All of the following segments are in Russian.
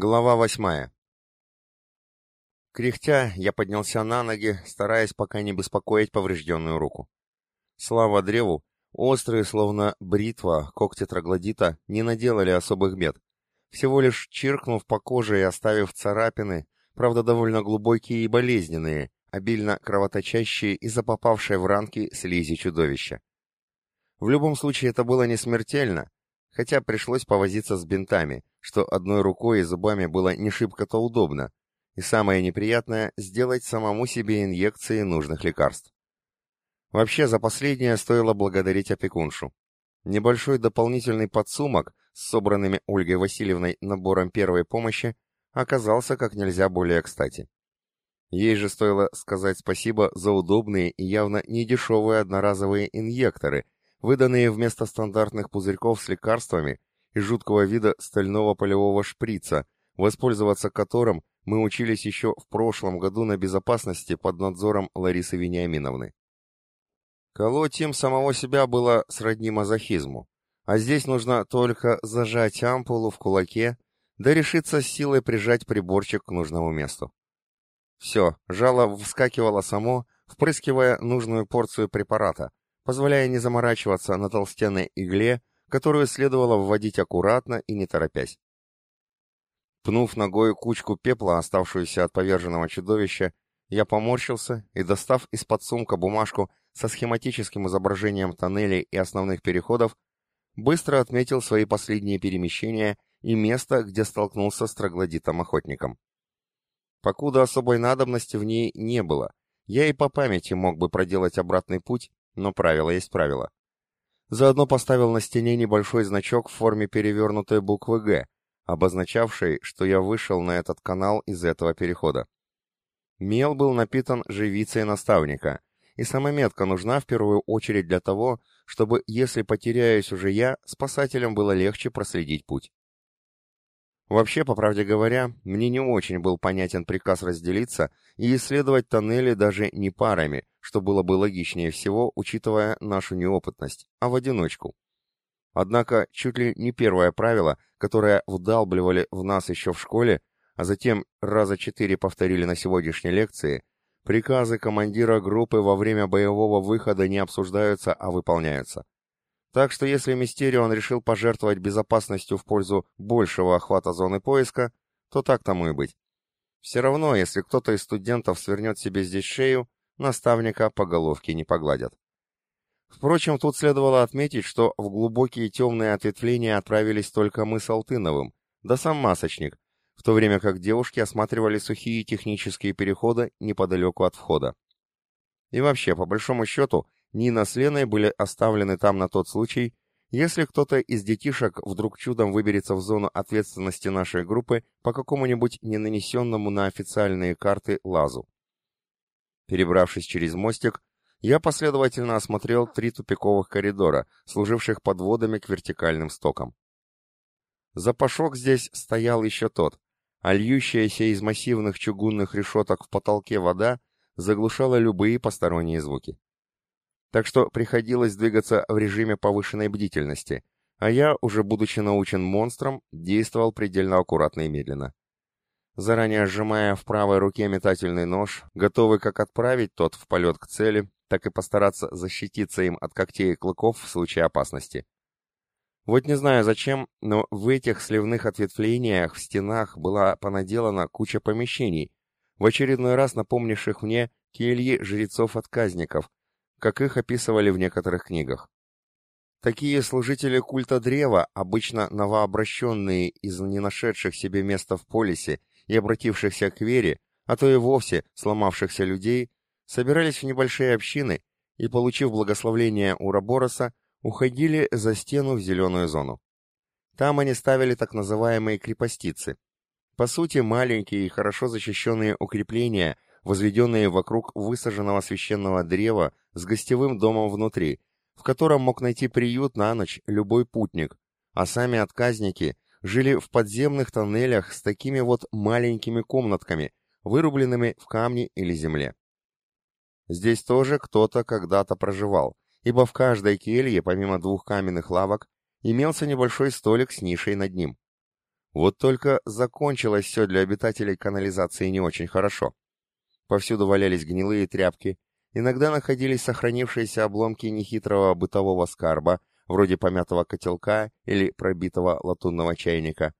Глава восьмая. Кряхтя, я поднялся на ноги, стараясь пока не беспокоить поврежденную руку. Слава древу, острые, словно бритва, когти троглодита не наделали особых бед. Всего лишь чиркнув по коже и оставив царапины, правда довольно глубокие и болезненные, обильно кровоточащие из-за попавшей в ранки слизи чудовища. В любом случае это было не смертельно, хотя пришлось повозиться с бинтами, что одной рукой и зубами было не шибко-то удобно, и самое неприятное — сделать самому себе инъекции нужных лекарств. Вообще, за последнее стоило благодарить опекуншу. Небольшой дополнительный подсумок с собранными Ольгой Васильевной набором первой помощи оказался как нельзя более кстати. Ей же стоило сказать спасибо за удобные и явно недешевые одноразовые инъекторы — выданные вместо стандартных пузырьков с лекарствами и жуткого вида стального полевого шприца, воспользоваться которым мы учились еще в прошлом году на безопасности под надзором Ларисы Вениаминовны. Колоть им самого себя было сродни мазохизму, а здесь нужно только зажать ампулу в кулаке, да решиться с силой прижать приборчик к нужному месту. Все, жало вскакивало само, впрыскивая нужную порцию препарата, позволяя не заморачиваться на толстенной игле, которую следовало вводить аккуратно и не торопясь. Пнув ногой кучку пепла, оставшуюся от поверженного чудовища, я поморщился и, достав из-под сумка бумажку со схематическим изображением тоннелей и основных переходов, быстро отметил свои последние перемещения и место, где столкнулся с троглодитом-охотником. Покуда особой надобности в ней не было, я и по памяти мог бы проделать обратный путь, но правило есть правило. Заодно поставил на стене небольшой значок в форме перевернутой буквы «Г», обозначавший, что я вышел на этот канал из этого перехода. Мел был напитан живицей наставника, и сама метка нужна в первую очередь для того, чтобы, если потеряюсь уже я, спасателям было легче проследить путь. Вообще, по правде говоря, мне не очень был понятен приказ разделиться и исследовать тоннели даже не парами, что было бы логичнее всего, учитывая нашу неопытность, а в одиночку. Однако чуть ли не первое правило, которое вдалбливали в нас еще в школе, а затем раза четыре повторили на сегодняшней лекции, приказы командира группы во время боевого выхода не обсуждаются, а выполняются. Так что если Мистерион решил пожертвовать безопасностью в пользу большего охвата зоны поиска, то так тому и быть. Все равно, если кто-то из студентов свернет себе здесь шею, наставника по головке не погладят. Впрочем, тут следовало отметить, что в глубокие темные ответвления отправились только мы с Алтыновым, да сам масочник, в то время как девушки осматривали сухие технические переходы неподалеку от входа. И вообще, по большому счету, Нина с Леной были оставлены там на тот случай, если кто-то из детишек вдруг чудом выберется в зону ответственности нашей группы по какому-нибудь не нанесенному на официальные карты лазу. Перебравшись через мостик, я последовательно осмотрел три тупиковых коридора, служивших подводами к вертикальным стокам. Запашок здесь стоял еще тот, а льющаяся из массивных чугунных решеток в потолке вода заглушала любые посторонние звуки так что приходилось двигаться в режиме повышенной бдительности, а я, уже будучи научен монстром, действовал предельно аккуратно и медленно. Заранее сжимая в правой руке метательный нож, готовый как отправить тот в полет к цели, так и постараться защититься им от когтей и клыков в случае опасности. Вот не знаю зачем, но в этих сливных ответвлениях в стенах была понаделана куча помещений, в очередной раз напомнивших мне кельи жрецов-отказников, как их описывали в некоторых книгах. Такие служители культа древа, обычно новообращенные из не нашедших себе места в полисе и обратившихся к вере, а то и вовсе сломавшихся людей, собирались в небольшие общины и, получив благословление Рабороса, уходили за стену в зеленую зону. Там они ставили так называемые крепостицы. По сути, маленькие и хорошо защищенные укрепления – возведенные вокруг высаженного священного древа с гостевым домом внутри, в котором мог найти приют на ночь любой путник, а сами отказники жили в подземных тоннелях с такими вот маленькими комнатками, вырубленными в камне или земле. Здесь тоже кто-то когда-то проживал, ибо в каждой келье, помимо двух каменных лавок, имелся небольшой столик с нишей над ним. Вот только закончилось все для обитателей канализации не очень хорошо. Повсюду валялись гнилые тряпки, иногда находились сохранившиеся обломки нехитрого бытового скарба, вроде помятого котелка или пробитого латунного чайника,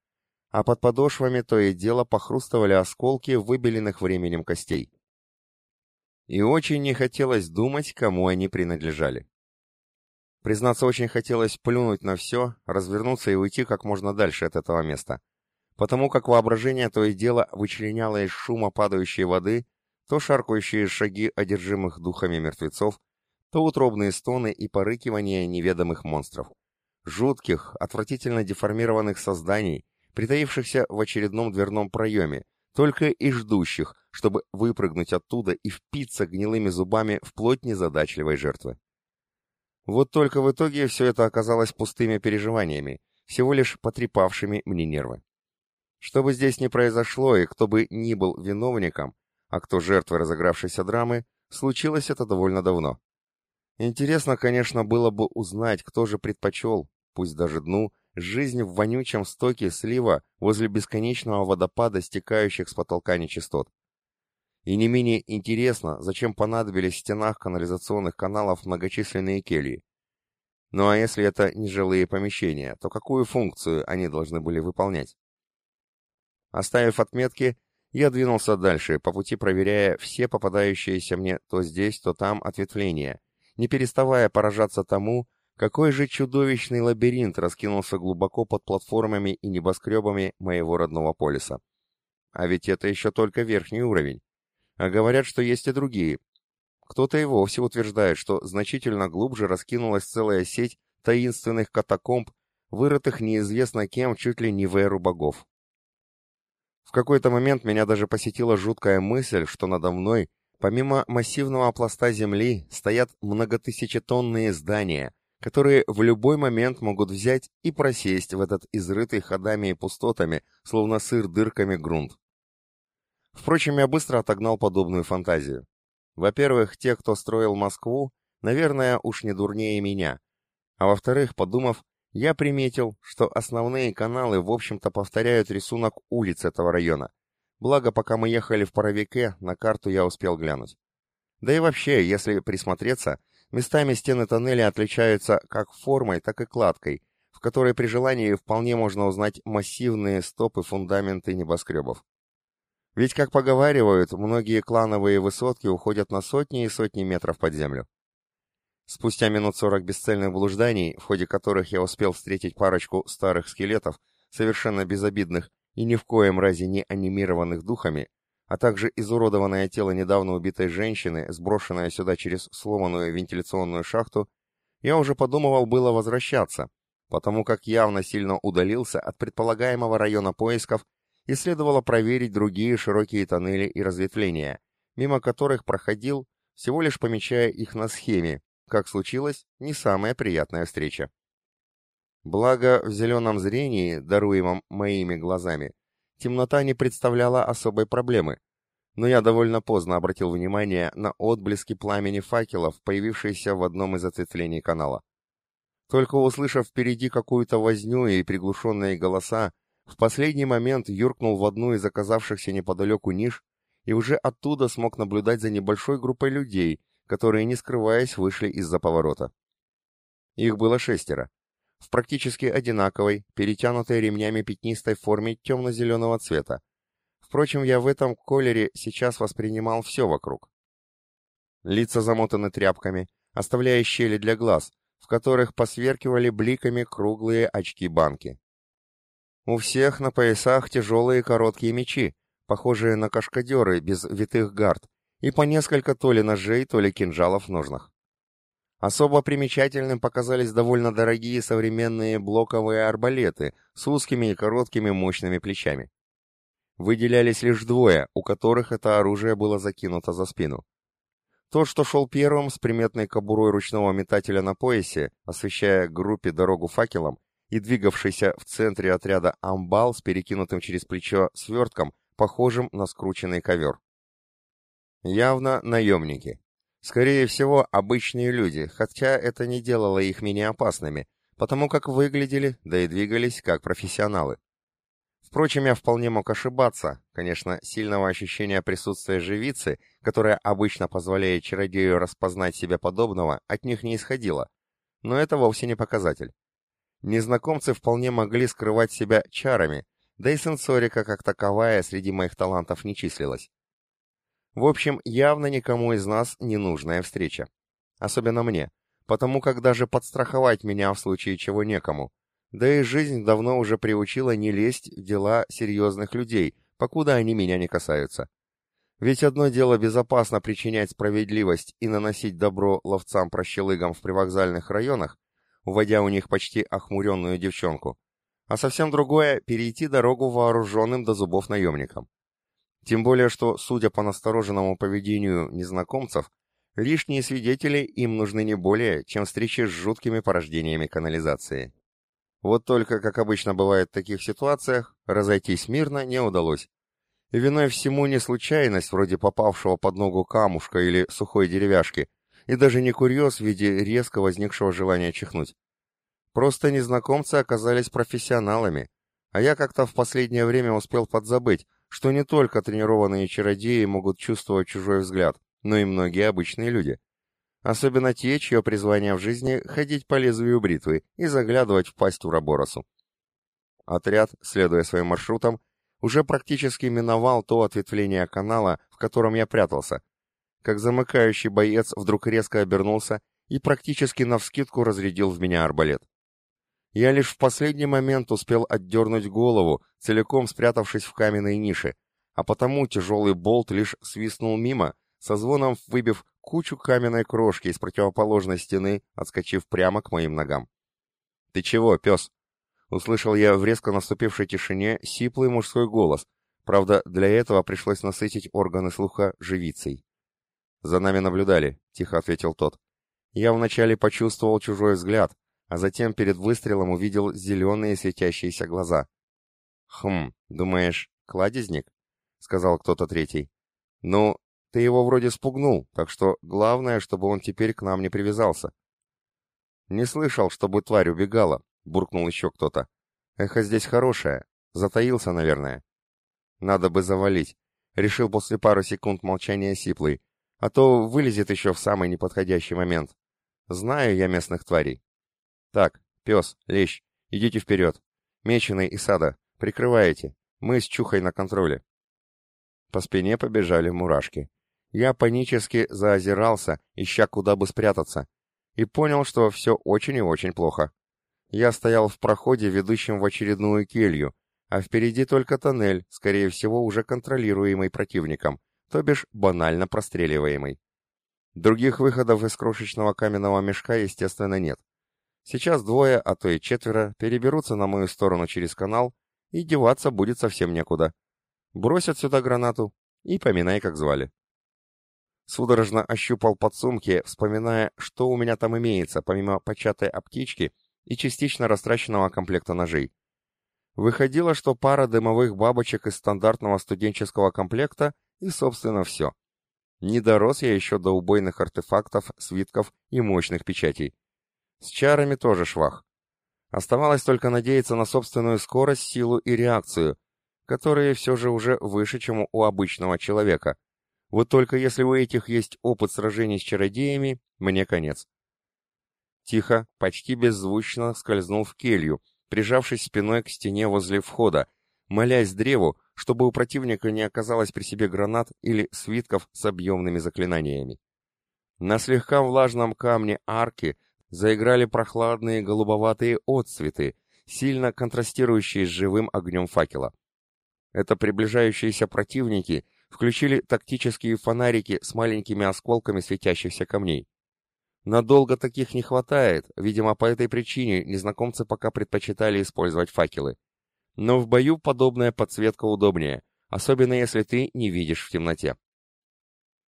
а под подошвами то и дело похрустывали осколки выбеленных временем костей. И очень не хотелось думать, кому они принадлежали. Признаться, очень хотелось плюнуть на все, развернуться и уйти как можно дальше от этого места, потому как воображение то и дело вычленяло из шума падающей воды то шаркающие шаги одержимых духами мертвецов, то утробные стоны и порыкивания неведомых монстров. Жутких, отвратительно деформированных созданий, притаившихся в очередном дверном проеме, только и ждущих, чтобы выпрыгнуть оттуда и впиться гнилыми зубами в плоть незадачливой жертвы. Вот только в итоге все это оказалось пустыми переживаниями, всего лишь потрепавшими мне нервы. Что бы здесь ни произошло и кто бы ни был виновником, а кто жертвой разыгравшейся драмы, случилось это довольно давно. Интересно, конечно, было бы узнать, кто же предпочел, пусть даже дну, жизнь в вонючем стоке слива возле бесконечного водопада, стекающих с потолка нечистот. И не менее интересно, зачем понадобились в стенах канализационных каналов многочисленные кельи. Ну а если это не жилые помещения, то какую функцию они должны были выполнять? Оставив отметки, я двинулся дальше, по пути проверяя все попадающиеся мне то здесь, то там ответвления, не переставая поражаться тому, какой же чудовищный лабиринт раскинулся глубоко под платформами и небоскребами моего родного полиса. А ведь это еще только верхний уровень. А говорят, что есть и другие. Кто-то и вовсе утверждает, что значительно глубже раскинулась целая сеть таинственных катакомб, вырытых неизвестно кем чуть ли не в эру богов. В какой-то момент меня даже посетила жуткая мысль, что надо мной Помимо массивного пласта земли стоят многотысячетонные здания, которые в любой момент могут взять и просесть в этот изрытый ходами и пустотами, словно сыр дырками грунт. Впрочем, я быстро отогнал подобную фантазию. Во-первых, те, кто строил Москву, наверное, уж не дурнее меня. А во-вторых, подумав, я приметил, что основные каналы, в общем-то, повторяют рисунок улиц этого района, Благо, пока мы ехали в паровике, на карту я успел глянуть. Да и вообще, если присмотреться, местами стены тоннеля отличаются как формой, так и кладкой, в которой при желании вполне можно узнать массивные стопы фундаменты небоскребов. Ведь, как поговаривают, многие клановые высотки уходят на сотни и сотни метров под землю. Спустя минут сорок бесцельных блужданий, в ходе которых я успел встретить парочку старых скелетов, совершенно безобидных и ни в коем разе не анимированных духами, а также изуродованное тело недавно убитой женщины, сброшенное сюда через сломанную вентиляционную шахту, я уже подумывал было возвращаться, потому как явно сильно удалился от предполагаемого района поисков и следовало проверить другие широкие тоннели и разветвления, мимо которых проходил, всего лишь помечая их на схеме, как случилось, не самая приятная встреча. Благо, в зеленом зрении, даруемом моими глазами, темнота не представляла особой проблемы, но я довольно поздно обратил внимание на отблески пламени факелов, появившиеся в одном из ответвлений канала. Только услышав впереди какую-то возню и приглушенные голоса, в последний момент юркнул в одну из оказавшихся неподалеку ниш и уже оттуда смог наблюдать за небольшой группой людей, которые, не скрываясь, вышли из-за поворота. Их было шестеро в практически одинаковой, перетянутой ремнями пятнистой форме темно-зеленого цвета. Впрочем, я в этом колере сейчас воспринимал все вокруг. Лица замотаны тряпками, оставляя щели для глаз, в которых посверкивали бликами круглые очки-банки. У всех на поясах тяжелые короткие мечи, похожие на кашкадеры без витых гард, и по несколько то ли ножей, то ли кинжалов в ножнах. Особо примечательным показались довольно дорогие современные блоковые арбалеты с узкими и короткими мощными плечами. Выделялись лишь двое, у которых это оружие было закинуто за спину. Тот, что шел первым с приметной кобурой ручного метателя на поясе, освещая группе дорогу факелом, и двигавшийся в центре отряда амбал с перекинутым через плечо свертком, похожим на скрученный ковер. Явно наемники. Скорее всего, обычные люди, хотя это не делало их менее опасными, потому как выглядели, да и двигались как профессионалы. Впрочем, я вполне мог ошибаться. Конечно, сильного ощущения присутствия живицы, которое обычно позволяет чародею распознать себя подобного, от них не исходило. Но это вовсе не показатель. Незнакомцы вполне могли скрывать себя чарами, да и сенсорика как таковая среди моих талантов не числилась. В общем, явно никому из нас не нужная встреча. Особенно мне, потому как даже подстраховать меня в случае чего некому. Да и жизнь давно уже приучила не лезть в дела серьезных людей, покуда они меня не касаются. Ведь одно дело безопасно причинять справедливость и наносить добро ловцам-прощелыгам в привокзальных районах, уводя у них почти охмуренную девчонку, а совсем другое — перейти дорогу вооруженным до зубов наемникам. Тем более, что, судя по настороженному поведению незнакомцев, лишние свидетели им нужны не более, чем встречи с жуткими порождениями канализации. Вот только, как обычно бывает в таких ситуациях, разойтись мирно не удалось. Виной всему не случайность, вроде попавшего под ногу камушка или сухой деревяшки, и даже не курьез в виде резко возникшего желания чихнуть. Просто незнакомцы оказались профессионалами, а я как-то в последнее время успел подзабыть, что не только тренированные чародеи могут чувствовать чужой взгляд, но и многие обычные люди. Особенно те, чье призвание в жизни — ходить по лезвию бритвы и заглядывать в пасть Ураборосу. Отряд, следуя своим маршрутам, уже практически миновал то ответвление канала, в котором я прятался, как замыкающий боец вдруг резко обернулся и практически навскидку разрядил в меня арбалет. Я лишь в последний момент успел отдернуть голову, целиком спрятавшись в каменной нише, а потому тяжелый болт лишь свистнул мимо, со звоном выбив кучу каменной крошки из противоположной стены, отскочив прямо к моим ногам. «Ты чего, пес?» Услышал я в резко наступившей тишине сиплый мужской голос, правда, для этого пришлось насытить органы слуха живицей. «За нами наблюдали», — тихо ответил тот. Я вначале почувствовал чужой взгляд, а затем перед выстрелом увидел зеленые светящиеся глаза. «Хм, думаешь, кладезник?» — сказал кто-то третий. «Ну, ты его вроде спугнул, так что главное, чтобы он теперь к нам не привязался». «Не слышал, чтобы тварь убегала», — буркнул еще кто-то. «Эхо здесь хорошее. Затаился, наверное». «Надо бы завалить», — решил после пары секунд молчания Сиплый, а то вылезет еще в самый неподходящий момент. Знаю я местных тварей. Так, пес, лещ, идите вперед. Меченый и сада, прикрываете. Мы с Чухой на контроле. По спине побежали мурашки. Я панически заозирался, ища куда бы спрятаться, и понял, что все очень и очень плохо. Я стоял в проходе, ведущем в очередную келью, а впереди только тоннель, скорее всего, уже контролируемый противником, то бишь банально простреливаемый. Других выходов из крошечного каменного мешка, естественно, нет. Сейчас двое, а то и четверо, переберутся на мою сторону через канал, и деваться будет совсем некуда. Бросят сюда гранату и поминай, как звали. Судорожно ощупал подсумки, вспоминая, что у меня там имеется, помимо початой аптечки и частично растраченного комплекта ножей. Выходило, что пара дымовых бабочек из стандартного студенческого комплекта и, собственно, все. Не дорос я еще до убойных артефактов, свитков и мощных печатей. С чарами тоже швах. Оставалось только надеяться на собственную скорость, силу и реакцию, которые все же уже выше, чем у обычного человека. Вот только если у этих есть опыт сражений с чародеями, мне конец. Тихо, почти беззвучно скользнул в келью, прижавшись спиной к стене возле входа, молясь древу, чтобы у противника не оказалось при себе гранат или свитков с объемными заклинаниями. На слегка влажном камне арки заиграли прохладные голубоватые отцветы, сильно контрастирующие с живым огнем факела. Это приближающиеся противники включили тактические фонарики с маленькими осколками светящихся камней. Надолго таких не хватает, видимо, по этой причине незнакомцы пока предпочитали использовать факелы. Но в бою подобная подсветка удобнее, особенно если ты не видишь в темноте.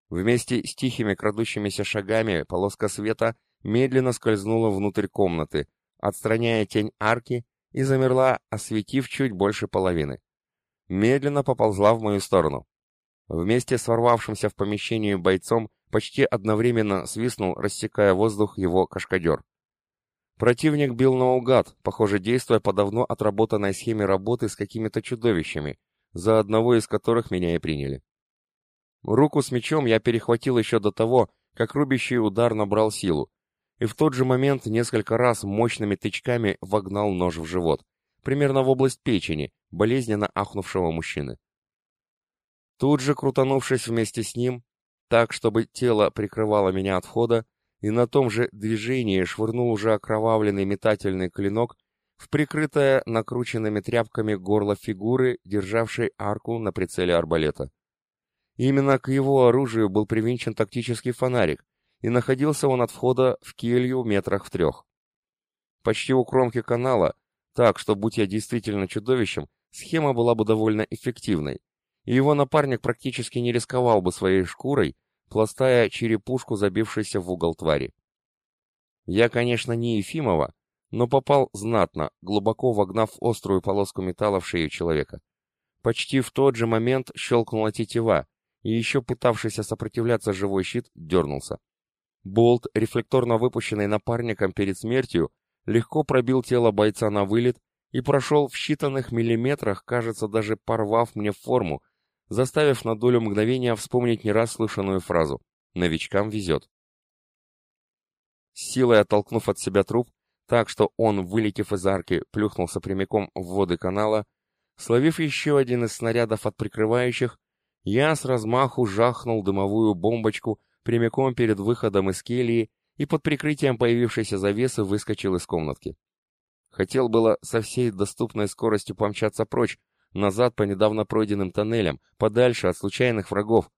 Вместе с тихими крадущимися шагами полоска света медленно скользнула внутрь комнаты, отстраняя тень арки и замерла, осветив чуть больше половины. Медленно поползла в мою сторону. Вместе с ворвавшимся в помещение бойцом почти одновременно свистнул, рассекая воздух его кашкадер. Противник бил наугад, похоже, действуя по давно отработанной схеме работы с какими-то чудовищами, за одного из которых меня и приняли. Руку с мечом я перехватил еще до того, как рубящий удар набрал силу, и в тот же момент несколько раз мощными тычками вогнал нож в живот, примерно в область печени, болезненно ахнувшего мужчины. Тут же, крутанувшись вместе с ним, так, чтобы тело прикрывало меня от входа, и на том же движении швырнул уже окровавленный метательный клинок в прикрытое накрученными тряпками горло фигуры, державшей арку на прицеле арбалета. Именно к его оружию был привинчен тактический фонарик, и находился он от входа в келью метрах в трех. Почти у кромки канала, так что, будь я действительно чудовищем, схема была бы довольно эффективной, и его напарник практически не рисковал бы своей шкурой, пластая черепушку, забившейся в угол твари. Я, конечно, не Ефимова, но попал знатно, глубоко вогнав острую полоску металла в шею человека. Почти в тот же момент щелкнула тетива, и еще пытавшийся сопротивляться живой щит дернулся. Болт, рефлекторно выпущенный напарником перед смертью, легко пробил тело бойца на вылет и прошел в считанных миллиметрах, кажется, даже порвав мне форму, заставив на долю мгновения вспомнить не раз слышанную фразу «Новичкам везет». С силой оттолкнув от себя труп, так что он, вылетев из арки, плюхнулся прямиком в воды канала, словив еще один из снарядов от прикрывающих, я с размаху жахнул дымовую бомбочку прямиком перед выходом из кельи и под прикрытием появившейся завесы выскочил из комнатки. Хотел было со всей доступной скоростью помчаться прочь, назад по недавно пройденным тоннелям, подальше от случайных врагов.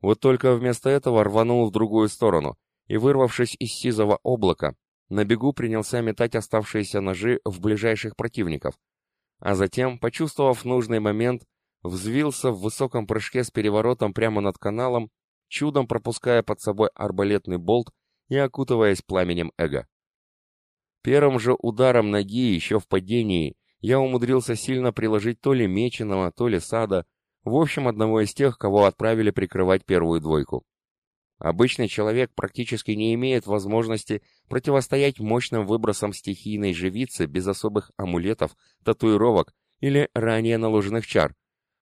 Вот только вместо этого рванул в другую сторону, и, вырвавшись из сизого облака, на бегу принялся метать оставшиеся ножи в ближайших противников, а затем, почувствовав нужный момент, взвился в высоком прыжке с переворотом прямо над каналом, чудом пропуская под собой арбалетный болт и окутываясь пламенем эго. Первым же ударом ноги еще в падении я умудрился сильно приложить то ли Меченого, то ли Сада, в общем, одного из тех, кого отправили прикрывать первую двойку. Обычный человек практически не имеет возможности противостоять мощным выбросам стихийной живицы без особых амулетов, татуировок или ранее наложенных чар,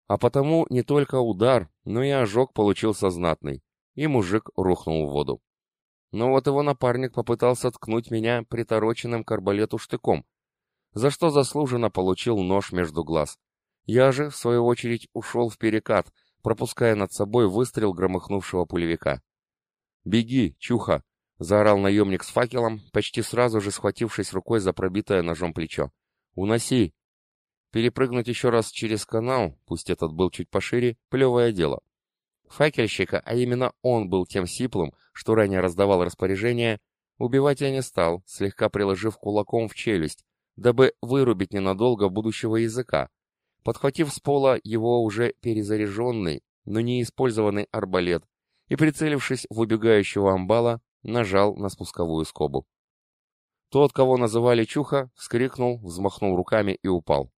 а потому не только удар, но и ожог получился знатный, и мужик рухнул в воду. Но вот его напарник попытался ткнуть меня притороченным к арбалету штыком, за что заслуженно получил нож между глаз. Я же, в свою очередь, ушел в перекат, пропуская над собой выстрел громыхнувшего пулевика. «Беги, чуха!» — заорал наемник с факелом, почти сразу же схватившись рукой за пробитое ножом плечо. «Уноси!» Перепрыгнуть еще раз через канал, пусть этот был чуть пошире, плевое дело. Факельщика, а именно он был тем сиплым, что ранее раздавал распоряжение, убивать я не стал, слегка приложив кулаком в челюсть, дабы вырубить ненадолго будущего языка, подхватив с пола его уже перезаряженный, но не использованный арбалет, и, прицелившись в убегающего амбала, нажал на спусковую скобу. Тот, кого называли Чуха, вскрикнул, взмахнул руками и упал.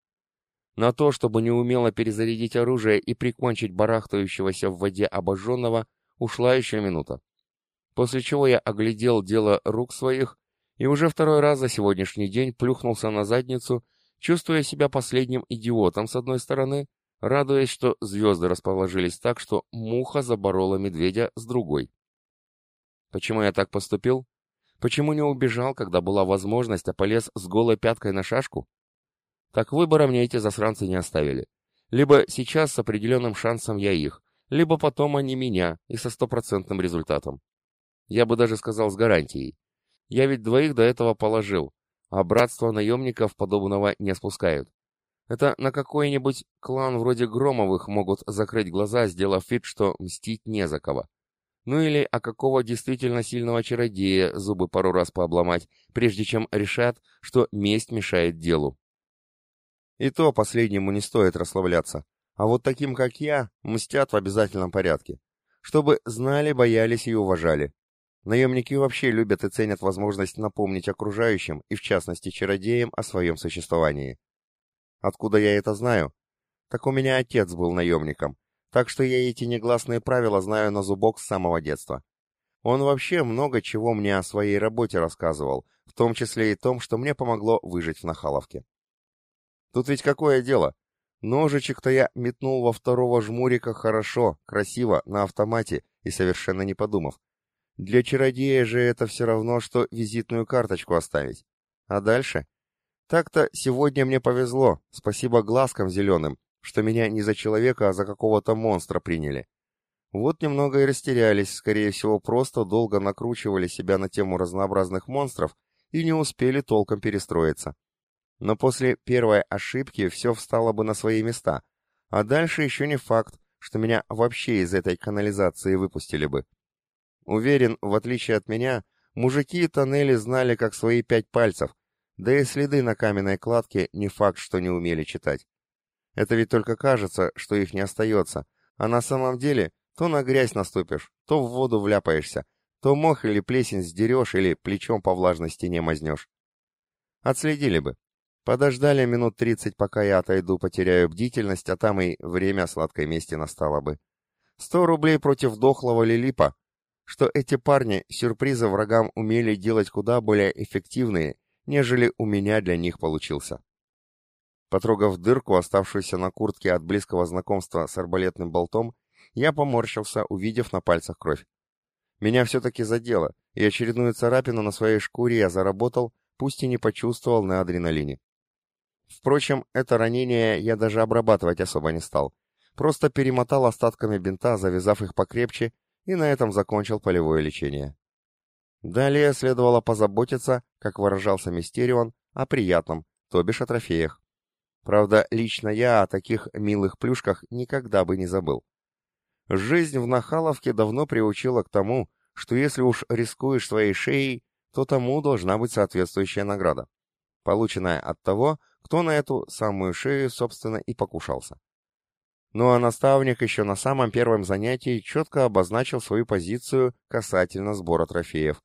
На то, чтобы неумело перезарядить оружие и прикончить барахтающегося в воде обожженного, ушла еще минута. После чего я оглядел дело рук своих и уже второй раз за сегодняшний день плюхнулся на задницу, чувствуя себя последним идиотом с одной стороны, радуясь, что звезды расположились так, что муха заборола медведя с другой. Почему я так поступил? Почему не убежал, когда была возможность, а полез с голой пяткой на шашку? Так выбора мне эти засранцы не оставили. Либо сейчас с определенным шансом я их, либо потом они меня и со стопроцентным результатом. Я бы даже сказал с гарантией. Я ведь двоих до этого положил, а братство наемников подобного не спускают. Это на какой-нибудь клан вроде Громовых могут закрыть глаза, сделав вид, что мстить не за кого. Ну или о какого действительно сильного чародея зубы пару раз пообломать, прежде чем решат, что месть мешает делу. И то последнему не стоит расслабляться. А вот таким, как я, мстят в обязательном порядке. Чтобы знали, боялись и уважали. Наемники вообще любят и ценят возможность напомнить окружающим, и в частности чародеям, о своем существовании. Откуда я это знаю? Так у меня отец был наемником, так что я эти негласные правила знаю на зубок с самого детства. Он вообще много чего мне о своей работе рассказывал, в том числе и том, что мне помогло выжить в Нахаловке. Тут ведь какое дело? Ножичек-то я метнул во второго жмурика хорошо, красиво, на автомате и совершенно не подумав. Для чародея же это все равно, что визитную карточку оставить. А дальше? Так-то сегодня мне повезло, спасибо глазкам зеленым, что меня не за человека, а за какого-то монстра приняли. Вот немного и растерялись, скорее всего, просто долго накручивали себя на тему разнообразных монстров и не успели толком перестроиться. Но после первой ошибки все встало бы на свои места, а дальше еще не факт, что меня вообще из этой канализации выпустили бы. Уверен, в отличие от меня, мужики тоннели знали как свои пять пальцев, да и следы на каменной кладке не факт, что не умели читать. Это ведь только кажется, что их не остается, а на самом деле то на грязь наступишь, то в воду вляпаешься, то мох или плесень сдерешь или плечом по влажной стене мазнешь. Отследили бы. Подождали минут тридцать, пока я отойду, потеряю бдительность, а там и время сладкой мести настало бы. Сто рублей против дохлого лилипа. Что эти парни сюрпризы врагам умели делать куда более эффективные, нежели у меня для них получился. Потрогав дырку, оставшуюся на куртке от близкого знакомства с арбалетным болтом, я поморщился, увидев на пальцах кровь. Меня все-таки задело, и очередную царапину на своей шкуре я заработал, пусть и не почувствовал на адреналине. Впрочем, это ранение я даже обрабатывать особо не стал. Просто перемотал остатками бинта, завязав их покрепче, и на этом закончил полевое лечение. Далее следовало позаботиться, как выражался Мистерион, о приятном, то бишь о трофеях. Правда, лично я о таких милых плюшках никогда бы не забыл. Жизнь в Нахаловке давно приучила к тому, что если уж рискуешь своей шеей, то тому должна быть соответствующая награда, полученная от того, кто на эту самую шею, собственно, и покушался. Ну а наставник еще на самом первом занятии четко обозначил свою позицию касательно сбора трофеев.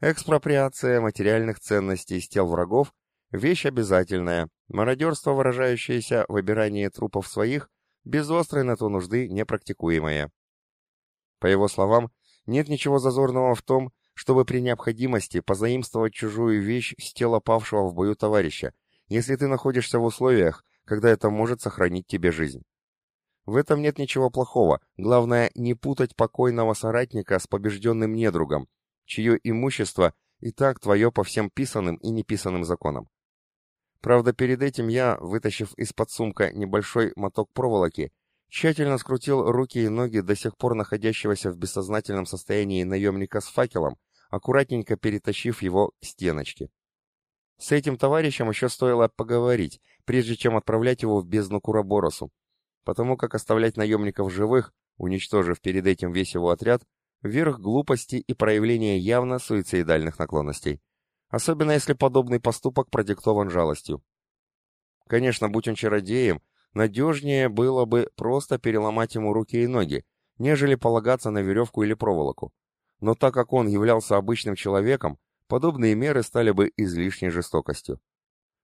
Экспроприация материальных ценностей из тел врагов – вещь обязательная, мародерство, выражающееся в выбирании трупов своих, без острой на то нужды непрактикуемое. По его словам, нет ничего зазорного в том, чтобы при необходимости позаимствовать чужую вещь с тела павшего в бою товарища, если ты находишься в условиях, когда это может сохранить тебе жизнь. В этом нет ничего плохого, главное не путать покойного соратника с побежденным недругом, чье имущество и так твое по всем писанным и неписанным законам. Правда, перед этим я, вытащив из-под сумка небольшой моток проволоки, тщательно скрутил руки и ноги до сих пор находящегося в бессознательном состоянии наемника с факелом, аккуратненько перетащив его к стеночке. С этим товарищем еще стоило поговорить, прежде чем отправлять его в бездну Кураборосу, потому как оставлять наемников живых, уничтожив перед этим весь его отряд, верх глупости и проявление явно суицидальных наклонностей. Особенно если подобный поступок продиктован жалостью. Конечно, будь он чародеем, надежнее было бы просто переломать ему руки и ноги, нежели полагаться на веревку или проволоку. Но так как он являлся обычным человеком, подобные меры стали бы излишней жестокостью.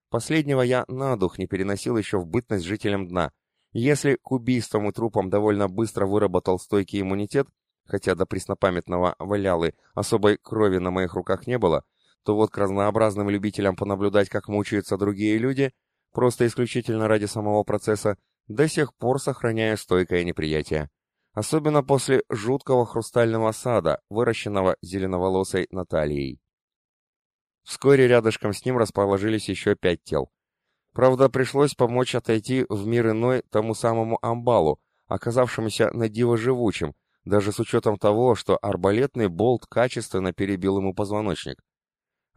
Последнего я на дух не переносил еще в бытность жителям дна. Если к убийствам и трупам довольно быстро выработал стойкий иммунитет, хотя до преснопамятного валялы особой крови на моих руках не было, то вот к разнообразным любителям понаблюдать, как мучаются другие люди, просто исключительно ради самого процесса, до сих пор сохраняю стойкое неприятие. Особенно после жуткого хрустального сада, выращенного зеленоволосой Натальей. Вскоре рядышком с ним расположились еще пять тел. Правда, пришлось помочь отойти в мир иной тому самому амбалу, оказавшемуся на диво живучим, даже с учетом того, что арбалетный болт качественно перебил ему позвоночник.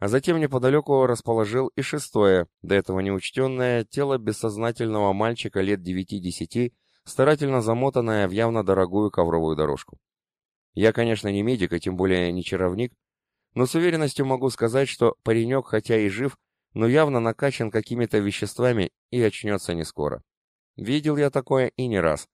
А затем неподалеку расположил и шестое, до этого неучтенное, тело бессознательного мальчика лет девяти-десяти, старательно замотанное в явно дорогую ковровую дорожку. Я, конечно, не медик, и тем более не чаровник, но с уверенностью могу сказать, что паренек хотя и жив, но явно накачан какими-то веществами и очнется не скоро. Видел я такое и не раз.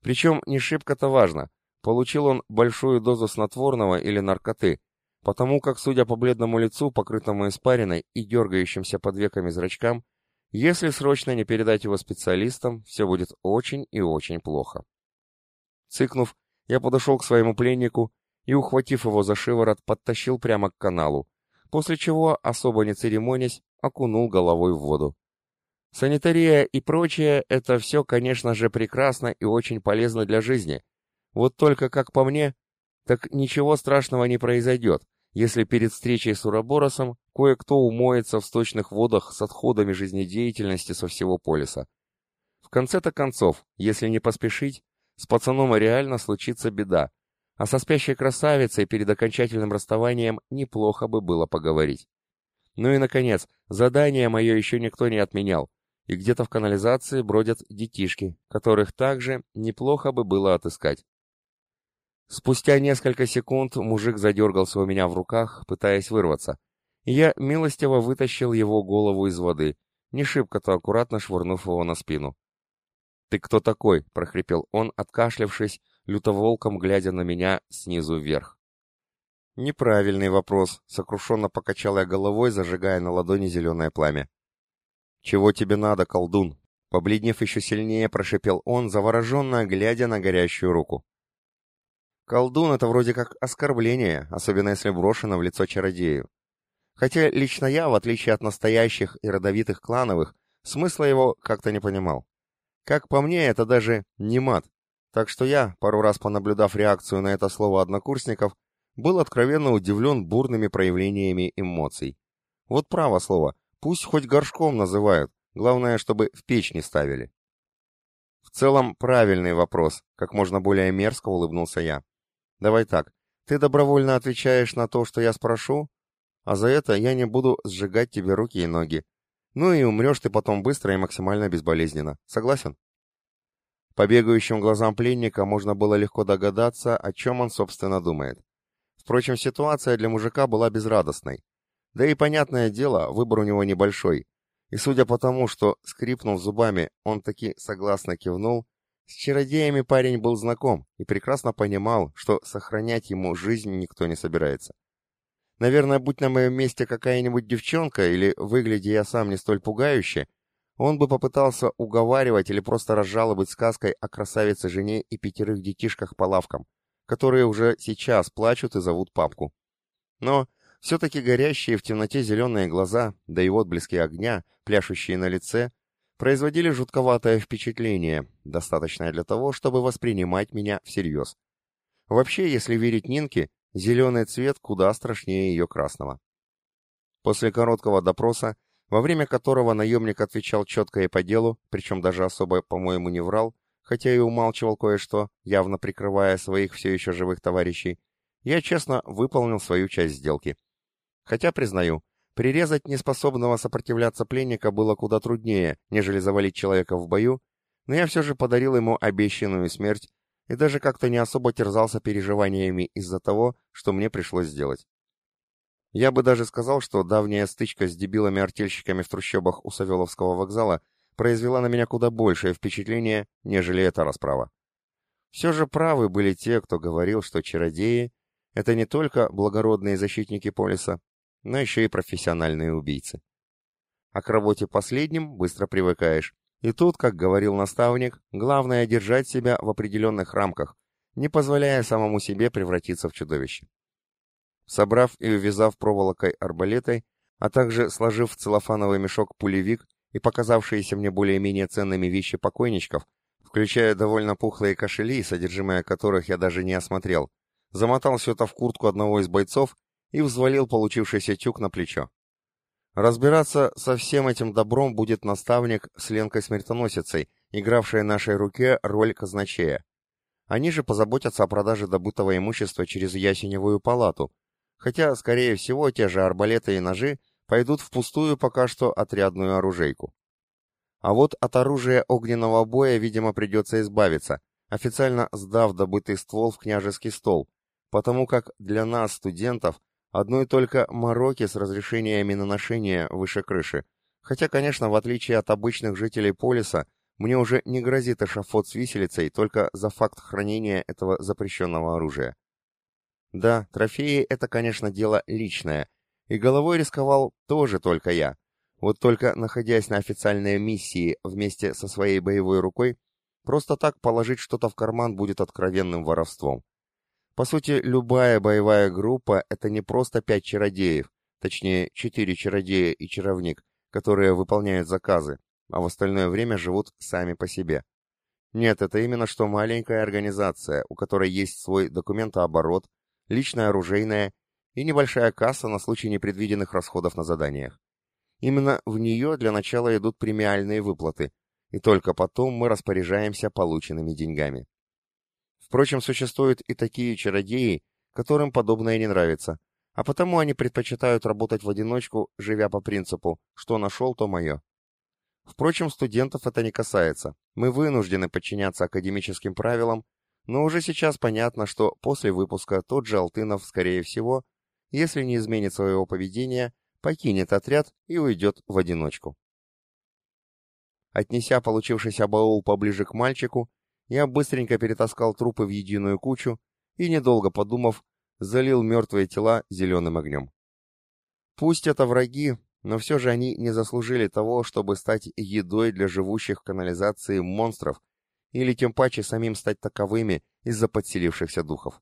Причем не шибко-то важно, получил он большую дозу снотворного или наркоты, потому как, судя по бледному лицу, покрытому испариной и дергающимся под веками зрачкам, если срочно не передать его специалистам, все будет очень и очень плохо. Цыкнув, я подошел к своему пленнику и, ухватив его за шиворот, подтащил прямо к каналу, после чего, особо не церемонясь, окунул головой в воду. Санитария и прочее — это все, конечно же, прекрасно и очень полезно для жизни. Вот только, как по мне, так ничего страшного не произойдет, если перед встречей с Ураборосом кое-кто умоется в сточных водах с отходами жизнедеятельности со всего полиса. В конце-то концов, если не поспешить, с пацаном реально случится беда, а со спящей красавицей перед окончательным расставанием неплохо бы было поговорить. Ну и, наконец, задание мое еще никто не отменял, и где-то в канализации бродят детишки, которых также неплохо бы было отыскать. Спустя несколько секунд мужик задергался у меня в руках, пытаясь вырваться, и я милостиво вытащил его голову из воды, не шибко-то аккуратно швырнув его на спину. «Ты кто такой?» — прохрипел он, откашлявшись, лютоволком глядя на меня снизу вверх. «Неправильный вопрос», — сокрушенно покачал я головой, зажигая на ладони зеленое пламя. «Чего тебе надо, колдун?» Побледнев еще сильнее, прошипел он, завороженно глядя на горящую руку. Колдун — это вроде как оскорбление, особенно если брошено в лицо чародею. Хотя лично я, в отличие от настоящих и родовитых клановых, смысла его как-то не понимал. Как по мне, это даже не мат. Так что я, пару раз понаблюдав реакцию на это слово однокурсников, был откровенно удивлен бурными проявлениями эмоций. Вот право слово, Пусть хоть горшком называют, главное, чтобы в печь не ставили. В целом, правильный вопрос, как можно более мерзко улыбнулся я. Давай так, ты добровольно отвечаешь на то, что я спрошу, а за это я не буду сжигать тебе руки и ноги. Ну и умрешь ты потом быстро и максимально безболезненно. Согласен? По бегающим глазам пленника можно было легко догадаться, о чем он, собственно, думает. Впрочем, ситуация для мужика была безрадостной. Да и, понятное дело, выбор у него небольшой. И судя по тому, что, скрипнув зубами, он таки согласно кивнул, с чародеями парень был знаком и прекрасно понимал, что сохранять ему жизнь никто не собирается. Наверное, будь на моем месте какая-нибудь девчонка или выгляди я сам не столь пугающе, он бы попытался уговаривать или просто разжалобать сказкой о красавице жене и пятерых детишках по лавкам, которые уже сейчас плачут и зовут папку. Но все-таки горящие в темноте зеленые глаза, да и отблески огня, пляшущие на лице, производили жутковатое впечатление, достаточное для того, чтобы воспринимать меня всерьез. Вообще, если верить Нинке, зеленый цвет куда страшнее ее красного. После короткого допроса, во время которого наемник отвечал четко и по делу, причем даже особо, по-моему, не врал, хотя и умалчивал кое-что, явно прикрывая своих все еще живых товарищей, я честно выполнил свою часть сделки — Хотя, признаю, прирезать неспособного сопротивляться пленника было куда труднее, нежели завалить человека в бою, но я все же подарил ему обещанную смерть и даже как-то не особо терзался переживаниями из-за того, что мне пришлось сделать. Я бы даже сказал, что давняя стычка с дебилами-артельщиками в трущобах у Савеловского вокзала произвела на меня куда большее впечатление, нежели эта расправа. Все же правы были те, кто говорил, что чародеи — это не только благородные защитники полиса, но еще и профессиональные убийцы. А к работе последним быстро привыкаешь. И тут, как говорил наставник, главное держать себя в определенных рамках, не позволяя самому себе превратиться в чудовище. Собрав и увязав проволокой арбалетой, а также сложив в целлофановый мешок пулевик и показавшиеся мне более-менее ценными вещи покойничков, включая довольно пухлые кошели, содержимое которых я даже не осмотрел, замотал все это в куртку одного из бойцов и взвалил получившийся тюк на плечо. Разбираться со всем этим добром будет наставник с Ленкой-смертоносицей, игравшая нашей руке роль казначея. Они же позаботятся о продаже добытого имущества через Ясеневую палату, хотя, скорее всего, те же арбалеты и ножи пойдут в пустую пока что отрядную оружейку. А вот от оружия огненного боя, видимо, придется избавиться, официально сдав добытый ствол в княжеский стол, потому как для нас, студентов, Одной только мороки с разрешениями на ношение выше крыши. Хотя, конечно, в отличие от обычных жителей полиса, мне уже не грозит эшафот с виселицей только за факт хранения этого запрещенного оружия. Да, трофеи — это, конечно, дело личное, и головой рисковал тоже только я. Вот только, находясь на официальной миссии вместе со своей боевой рукой, просто так положить что-то в карман будет откровенным воровством. По сути, любая боевая группа — это не просто пять чародеев, точнее, четыре чародея и чаровник, которые выполняют заказы, а в остальное время живут сами по себе. Нет, это именно что маленькая организация, у которой есть свой документооборот, личная оружейная и небольшая касса на случай непредвиденных расходов на заданиях. Именно в нее для начала идут премиальные выплаты, и только потом мы распоряжаемся полученными деньгами. Впрочем, существуют и такие чародеи, которым подобное не нравится, а потому они предпочитают работать в одиночку, живя по принципу «что нашел, то мое». Впрочем, студентов это не касается. Мы вынуждены подчиняться академическим правилам, но уже сейчас понятно, что после выпуска тот же Алтынов, скорее всего, если не изменит своего поведения, покинет отряд и уйдет в одиночку. Отнеся получившийся баул поближе к мальчику, я быстренько перетаскал трупы в единую кучу и, недолго подумав, залил мертвые тела зеленым огнем. Пусть это враги, но все же они не заслужили того, чтобы стать едой для живущих в канализации монстров, или тем паче самим стать таковыми из-за подселившихся духов.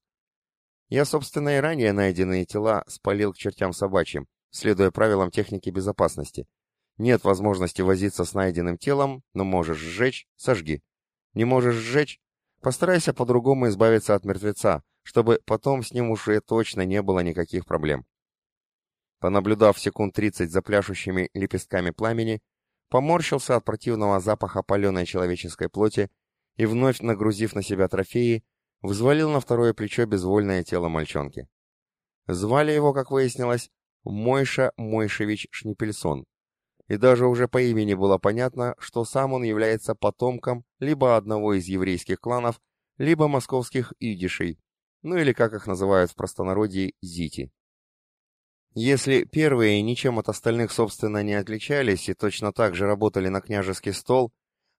Я, собственно, и ранее найденные тела спалил к чертям собачьим, следуя правилам техники безопасности. Нет возможности возиться с найденным телом, но можешь сжечь — сожги. Не можешь сжечь? Постарайся по-другому избавиться от мертвеца, чтобы потом с ним уже точно не было никаких проблем. Понаблюдав секунд тридцать за пляшущими лепестками пламени, поморщился от противного запаха паленой человеческой плоти и, вновь нагрузив на себя трофеи, взвалил на второе плечо безвольное тело мальчонки. Звали его, как выяснилось, Мойша Мойшевич Шнипельсон, и даже уже по имени было понятно, что сам он является потомком либо одного из еврейских кланов, либо московских идишей, ну или, как их называют в простонародье, зити. Если первые ничем от остальных, собственно, не отличались и точно так же работали на княжеский стол,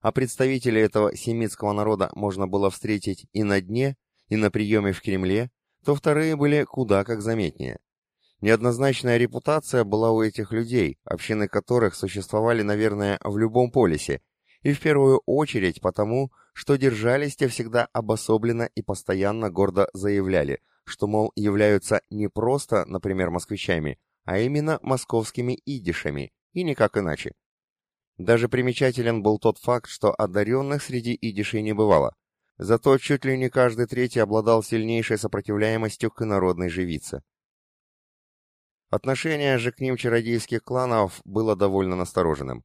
а представителей этого семитского народа можно было встретить и на дне, и на приеме в Кремле, то вторые были куда как заметнее. Неоднозначная репутация была у этих людей, общины которых существовали, наверное, в любом полисе, и в первую очередь потому, что держались те всегда обособленно и постоянно гордо заявляли – что, мол, являются не просто, например, москвичами, а именно московскими идишами, и никак иначе. Даже примечателен был тот факт, что одаренных среди идишей не бывало, зато чуть ли не каждый третий обладал сильнейшей сопротивляемостью к инородной живице. Отношение же к ним чародейских кланов было довольно настороженным.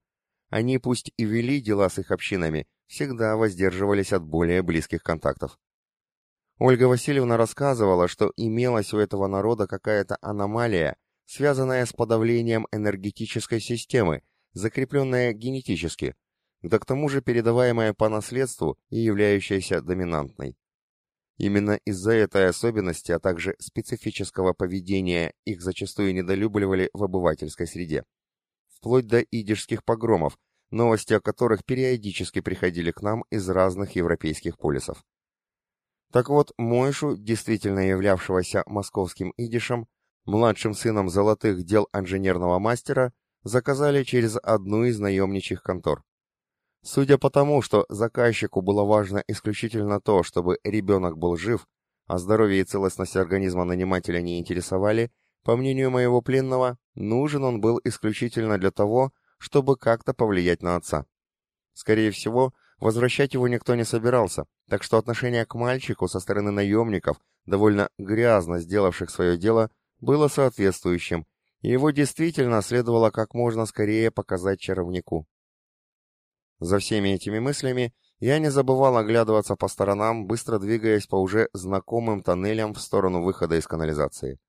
Они, пусть и вели дела с их общинами, всегда воздерживались от более близких контактов. Ольга Васильевна рассказывала, что имелась у этого народа какая-то аномалия, связанная с подавлением энергетической системы, закрепленная генетически, да к тому же передаваемая по наследству и являющаяся доминантной. Именно из-за этой особенности, а также специфического поведения их зачастую недолюбливали в обывательской среде. Вплоть до идишских погромов, новости о которых периодически приходили к нам из разных европейских полисов. Так вот, Мойшу, действительно являвшегося московским идишем, младшим сыном золотых дел инженерного мастера, заказали через одну из наемничьих контор. Судя по тому, что заказчику было важно исключительно то, чтобы ребенок был жив, а здоровье и целостность организма нанимателя не интересовали, по мнению моего пленного, нужен он был исключительно для того, чтобы как-то повлиять на отца. Скорее всего, Возвращать его никто не собирался, так что отношение к мальчику со стороны наемников, довольно грязно сделавших свое дело, было соответствующим, его действительно следовало как можно скорее показать чаровнику. За всеми этими мыслями я не забывал оглядываться по сторонам, быстро двигаясь по уже знакомым тоннелям в сторону выхода из канализации.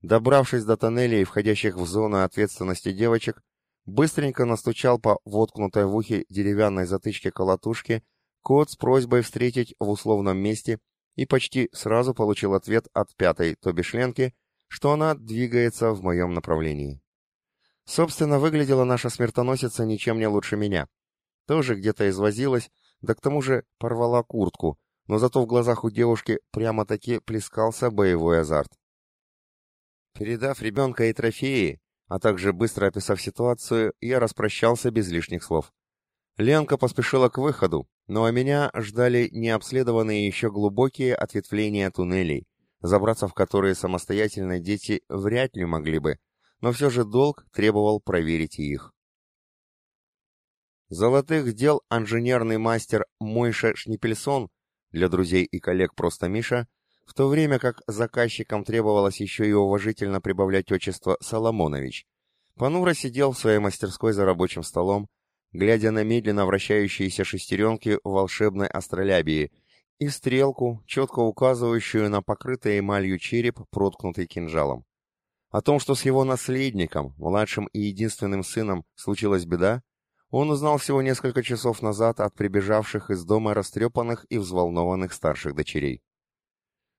Добравшись до тоннелей, входящих в зону ответственности девочек, быстренько настучал по воткнутой в ухе деревянной затычке колотушки код с просьбой встретить в условном месте и почти сразу получил ответ от пятой, то бишь Ленки, что она двигается в моем направлении. Собственно, выглядела наша смертоносица ничем не лучше меня. Тоже где-то извозилась, да к тому же порвала куртку, но зато в глазах у девушки прямо-таки плескался боевой азарт. Передав ребенка и трофеи, а также быстро описав ситуацию, я распрощался без лишних слов. Ленка поспешила к выходу, но а меня ждали необследованные еще глубокие ответвления туннелей, забраться в которые самостоятельно дети вряд ли могли бы, но все же долг требовал проверить их. Золотых дел инженерный мастер Мойша Шнипельсон, для друзей и коллег просто Миша, в то время как заказчикам требовалось еще и уважительно прибавлять отчество Соломонович, понуро сидел в своей мастерской за рабочим столом, глядя на медленно вращающиеся шестеренки волшебной астролябии и стрелку, четко указывающую на покрытый эмалью череп, проткнутый кинжалом. О том, что с его наследником, младшим и единственным сыном, случилась беда, он узнал всего несколько часов назад от прибежавших из дома растрепанных и взволнованных старших дочерей.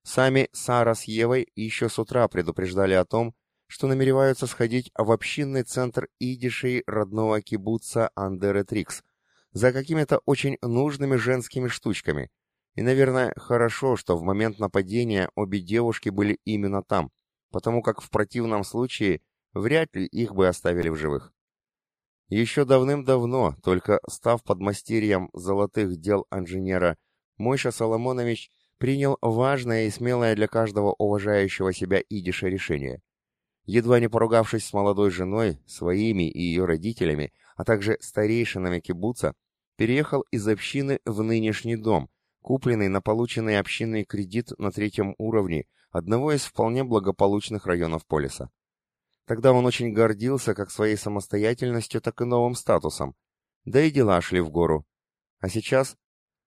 Сами Сара с Евой еще с утра предупреждали о том, что намереваются сходить в общинный центр идишей родного кибуца Андеретрикс за какими-то очень нужными женскими штучками. И, наверное, хорошо, что в момент нападения обе девушки были именно там, потому как в противном случае вряд ли их бы оставили в живых. Еще давным-давно, только став подмастерьем золотых дел инженера, Мойша Соломонович принял важное и смелое для каждого уважающего себя идиша решение. Едва не поругавшись с молодой женой, своими и ее родителями, а также старейшинами кибуца, переехал из общины в нынешний дом, купленный на полученный общинный кредит на третьем уровне одного из вполне благополучных районов полиса. Тогда он очень гордился как своей самостоятельностью, так и новым статусом. Да и дела шли в гору. А сейчас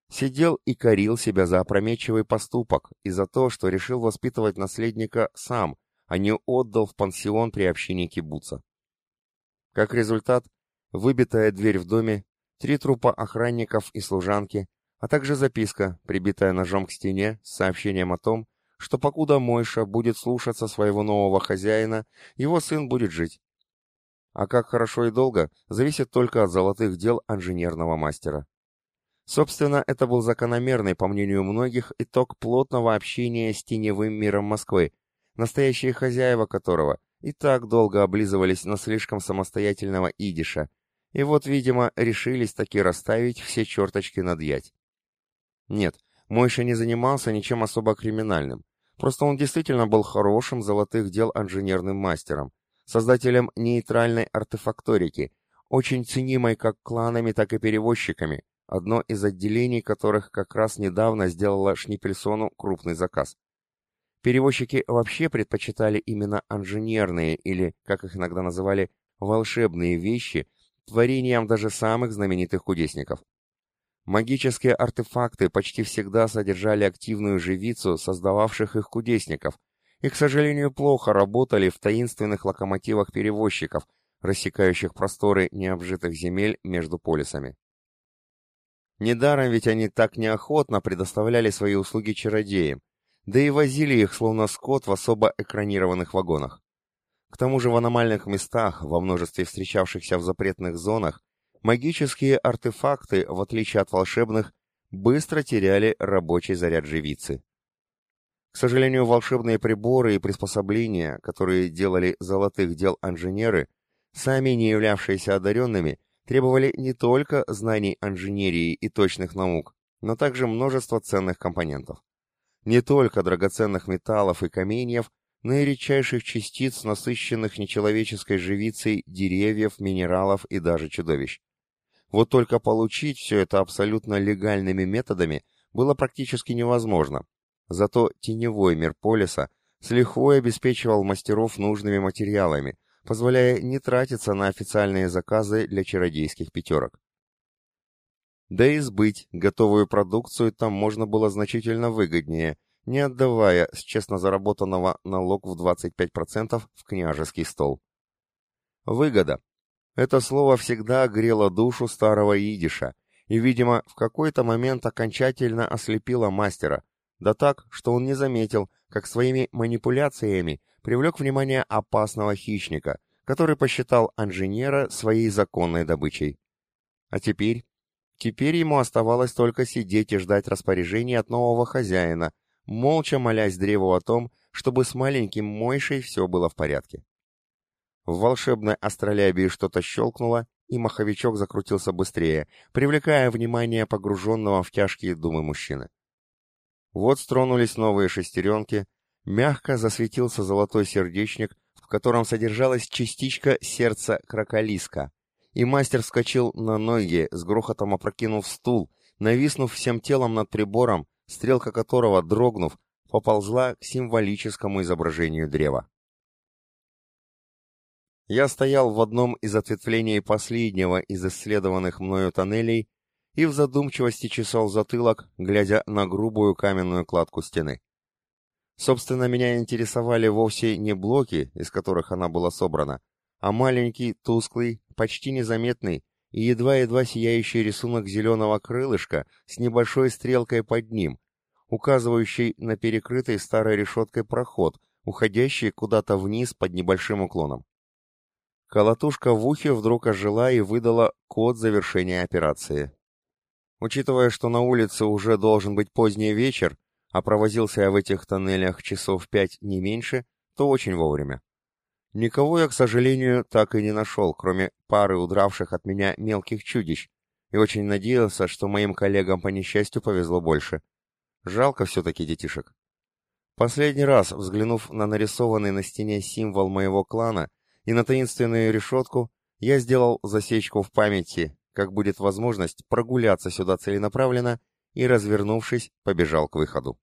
сидел и корил себя за опрометчивый поступок и за то, что решил воспитывать наследника сам, а не отдал в пансион при общине кибуца. Как результат, выбитая дверь в доме, три трупа охранников и служанки, а также записка, прибитая ножом к стене с сообщением о том, что покуда Мойша будет слушаться своего нового хозяина, его сын будет жить. А как хорошо и долго, зависит только от золотых дел инженерного мастера. Собственно, это был закономерный, по мнению многих, итог плотного общения с теневым миром Москвы, настоящие хозяева которого и так долго облизывались на слишком самостоятельного идиша, и вот, видимо, решились таки расставить все черточки над ять. Нет, Мойша не занимался ничем особо криминальным. Просто он действительно был хорошим золотых дел инженерным мастером, создателем нейтральной артефакторики, очень ценимой как кланами, так и перевозчиками, одно из отделений которых как раз недавно сделало Шнипельсону крупный заказ. Перевозчики вообще предпочитали именно инженерные или, как их иногда называли, волшебные вещи творениям даже самых знаменитых кудесников. Магические артефакты почти всегда содержали активную живицу создававших их кудесников и, к сожалению, плохо работали в таинственных локомотивах перевозчиков, рассекающих просторы необжитых земель между полисами. Недаром ведь они так неохотно предоставляли свои услуги чародеям, да и возили их словно скот в особо экранированных вагонах. К тому же в аномальных местах, во множестве встречавшихся в запретных зонах, Магические артефакты, в отличие от волшебных, быстро теряли рабочий заряд живицы. К сожалению, волшебные приборы и приспособления, которые делали золотых дел инженеры, сами не являвшиеся одаренными, требовали не только знаний инженерии и точных наук, но также множество ценных компонентов. Не только драгоценных металлов и каменьев, но и редчайших частиц, насыщенных нечеловеческой живицей деревьев, минералов и даже чудовищ. Вот только получить все это абсолютно легальными методами было практически невозможно. Зато теневой мир полиса с лихвой обеспечивал мастеров нужными материалами, позволяя не тратиться на официальные заказы для чародейских пятерок. Да и сбыть готовую продукцию там можно было значительно выгоднее, не отдавая с честно заработанного налог в 25% в княжеский стол. Выгода, это слово всегда грело душу старого идиша и, видимо, в какой-то момент окончательно ослепило мастера, да так, что он не заметил, как своими манипуляциями привлек внимание опасного хищника, который посчитал инженера своей законной добычей. А теперь? Теперь ему оставалось только сидеть и ждать распоряжений от нового хозяина, молча молясь древу о том, чтобы с маленьким Мойшей все было в порядке. В волшебной астролябии что-то щелкнуло, и маховичок закрутился быстрее, привлекая внимание погруженного в тяжкие думы мужчины. Вот стронулись новые шестеренки, мягко засветился золотой сердечник, в котором содержалась частичка сердца кроколиска, и мастер вскочил на ноги, с грохотом опрокинув стул, нависнув всем телом над прибором, стрелка которого, дрогнув, поползла к символическому изображению древа. Я стоял в одном из ответвлений последнего из исследованных мною тоннелей и в задумчивости чесал затылок, глядя на грубую каменную кладку стены. Собственно, меня интересовали вовсе не блоки, из которых она была собрана, а маленький, тусклый, почти незаметный и едва-едва сияющий рисунок зеленого крылышка с небольшой стрелкой под ним, указывающий на перекрытый старой решеткой проход, уходящий куда-то вниз под небольшим уклоном. Колотушка в ухе вдруг ожила и выдала код завершения операции. Учитывая, что на улице уже должен быть поздний вечер, а провозился я в этих тоннелях часов пять не меньше, то очень вовремя. Никого я, к сожалению, так и не нашел, кроме пары удравших от меня мелких чудищ, и очень надеялся, что моим коллегам по несчастью повезло больше. Жалко все-таки детишек. Последний раз, взглянув на нарисованный на стене символ моего клана и на таинственную решетку, я сделал засечку в памяти, как будет возможность прогуляться сюда целенаправленно, и, развернувшись, побежал к выходу.